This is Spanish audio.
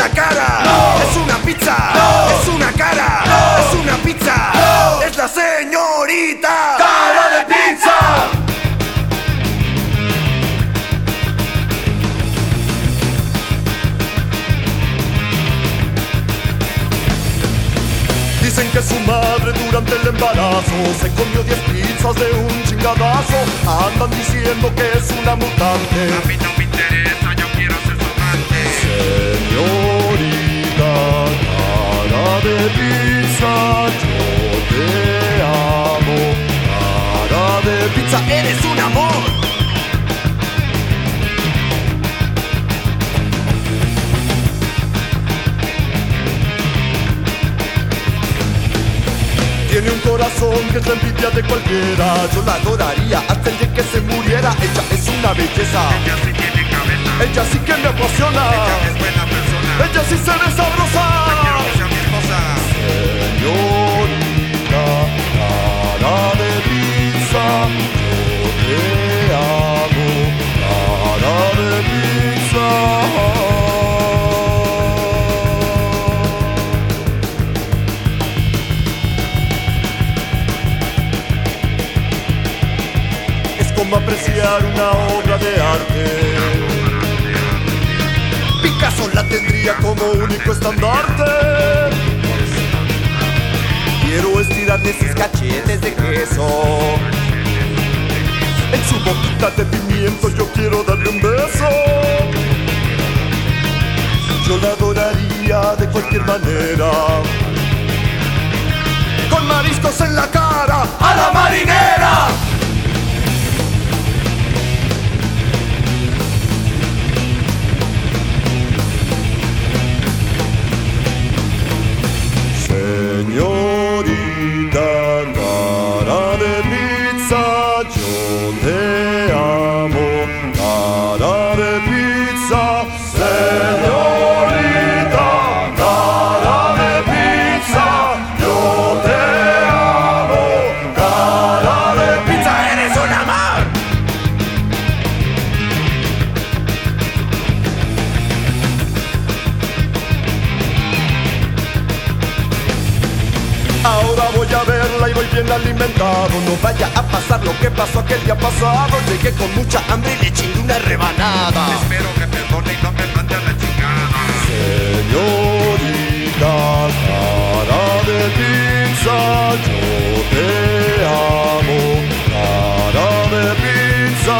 una cara, es una pizza, es una cara, es una pizza, es la señorita. Cara de pizza. Dicen que su madre durante el embarazo se comió 10 pizzas de un chingadazo. Andan diciendo que es una mutante. A mí no me interesa, yo quiero ser su amante. Corazón que es la envidia de cualquiera. Yo la adoraría hasta el día que se muriera. Ella es una belleza. Ella sí tiene cabeza. Ella sí que me apasiona. Ella es buena persona. Ella sí se ve como apreciar una obra de arte. Picasso la tendría como único estandarte. Quiero estirarle sus cachetes de queso. En su boquita de pimiento yo quiero darle un beso. Yo la adoraría de cualquier manera. Con mariscos en la cara, a la yo bien alimentado. No vaya a pasar lo que pasó aquel día pasado. Llegué con mucha hambre y le chingué una rebanada. Espero que perdone y no me mande a la chingada. Señorita, cara de pinza, yo te amo. Cara de pinza,